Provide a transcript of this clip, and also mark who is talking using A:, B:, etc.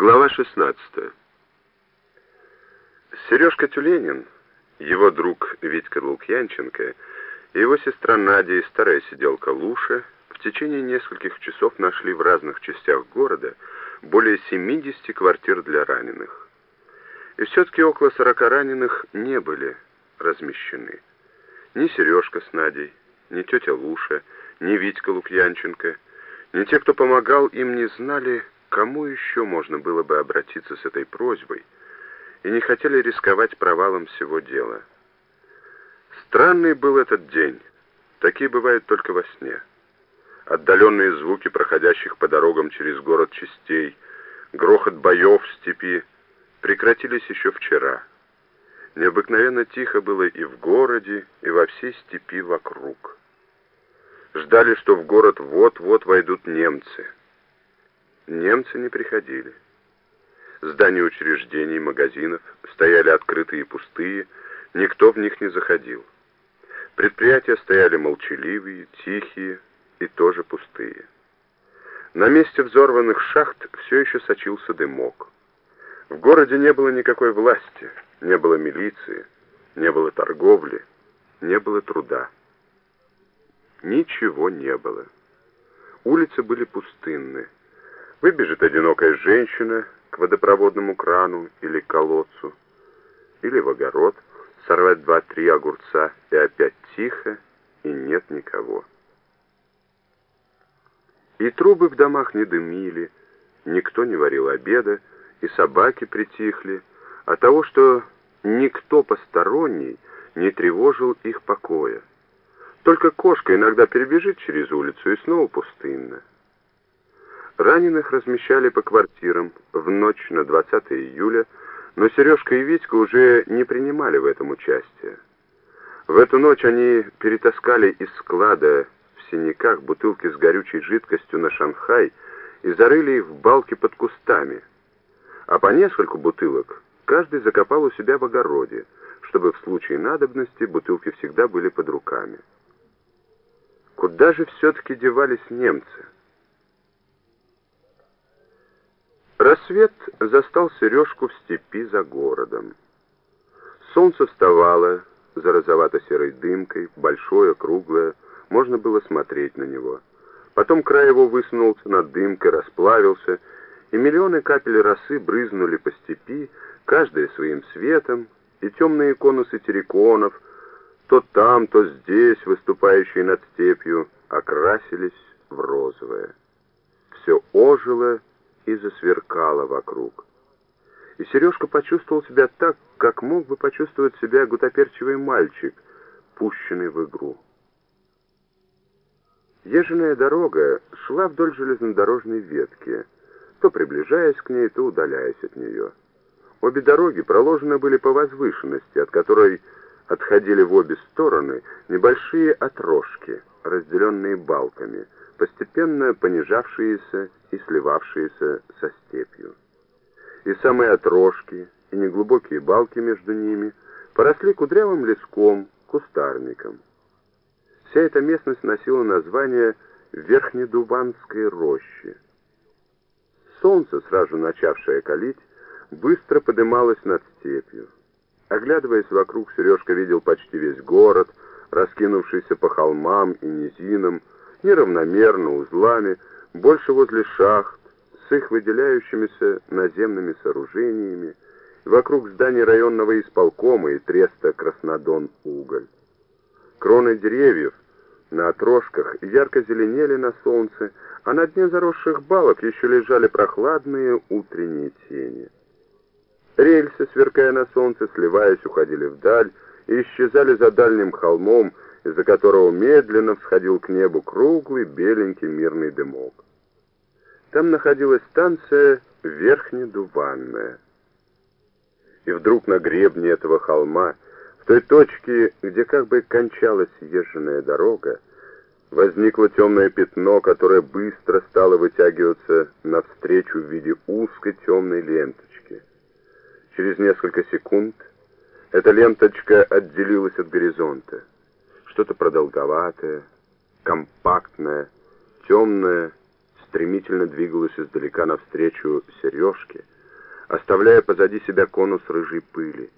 A: Глава 16. Сережка Тюленин, его друг Витька Лукьянченко и его сестра Надя и старая сиделка Луша в течение нескольких часов нашли в разных частях города более 70 квартир для раненых. И все-таки около 40 раненых не были размещены. Ни Сережка с Надей, ни тетя Луша, ни Витька Лукьянченко, ни те, кто помогал им, не знали, кому еще можно было бы обратиться с этой просьбой, и не хотели рисковать провалом всего дела. Странный был этот день. Такие бывают только во сне. Отдаленные звуки проходящих по дорогам через город частей, грохот боев в степи прекратились еще вчера. Необыкновенно тихо было и в городе, и во всей степи вокруг. Ждали, что в город вот-вот войдут немцы — Немцы не приходили. Здания учреждений, магазинов стояли открытые и пустые, никто в них не заходил. Предприятия стояли молчаливые, тихие и тоже пустые. На месте взорванных шахт все еще сочился дымок. В городе не было никакой власти, не было милиции, не было торговли, не было труда. Ничего не было. Улицы были пустынны. Выбежит одинокая женщина к водопроводному крану или колодцу, или в огород, сорвать два-три огурца, и опять тихо, и нет никого. И трубы в домах не дымили, никто не варил обеда, и собаки притихли от того, что никто посторонний не тревожил их покоя. Только кошка иногда перебежит через улицу, и снова пустынно. Раненых размещали по квартирам в ночь на 20 июля, но Сережка и Витька уже не принимали в этом участие. В эту ночь они перетаскали из склада в синяках бутылки с горючей жидкостью на Шанхай и зарыли их в балки под кустами. А по нескольку бутылок каждый закопал у себя в огороде, чтобы в случае надобности бутылки всегда были под руками. Куда же все-таки девались немцы? Рассвет застал Сережку в степи за городом. Солнце вставало за розовато-серой дымкой, большое, круглое, можно было смотреть на него. Потом край его высунулся над дымкой, расплавился, и миллионы капель росы брызнули по степи, каждая своим светом, и темные конусы терриконов, то там, то здесь, выступающие над степью, окрасились в розовое. Все ожило и засверкало вокруг. И Сережка почувствовал себя так, как мог бы почувствовать себя гутоперчивый мальчик, пущенный в игру. Еженая дорога шла вдоль железнодорожной ветки, то приближаясь к ней, то удаляясь от нее. Обе дороги проложены были по возвышенности, от которой отходили в обе стороны небольшие отрожки, разделенные балками — постепенно понижавшиеся и сливавшиеся со степью. И самые отрожки, и неглубокие балки между ними поросли кудрявым леском, кустарником. Вся эта местность носила название Верхнедуванской рощи. Солнце, сразу начавшее калить, быстро подымалось над степью. Оглядываясь вокруг, Сережка видел почти весь город, раскинувшийся по холмам и низинам, неравномерно, узлами, больше возле шахт, с их выделяющимися наземными сооружениями, вокруг зданий районного исполкома и треста Краснодон-Уголь. Кроны деревьев на отрожках ярко зеленели на солнце, а на дне заросших балок еще лежали прохладные утренние тени. Рельсы, сверкая на солнце, сливаясь, уходили вдаль и исчезали за дальним холмом, из-за которого медленно всходил к небу круглый беленький мирный дымок. Там находилась станция Верхнедуванная. И вдруг на гребне этого холма, в той точке, где как бы кончалась езженная дорога, возникло темное пятно, которое быстро стало вытягиваться навстречу в виде узкой темной ленточки. Через несколько секунд эта ленточка отделилась от горизонта что-то продолговатое, компактное, темное, стремительно двигалось издалека навстречу сережке — оставляя позади себя конус рыжей пыли.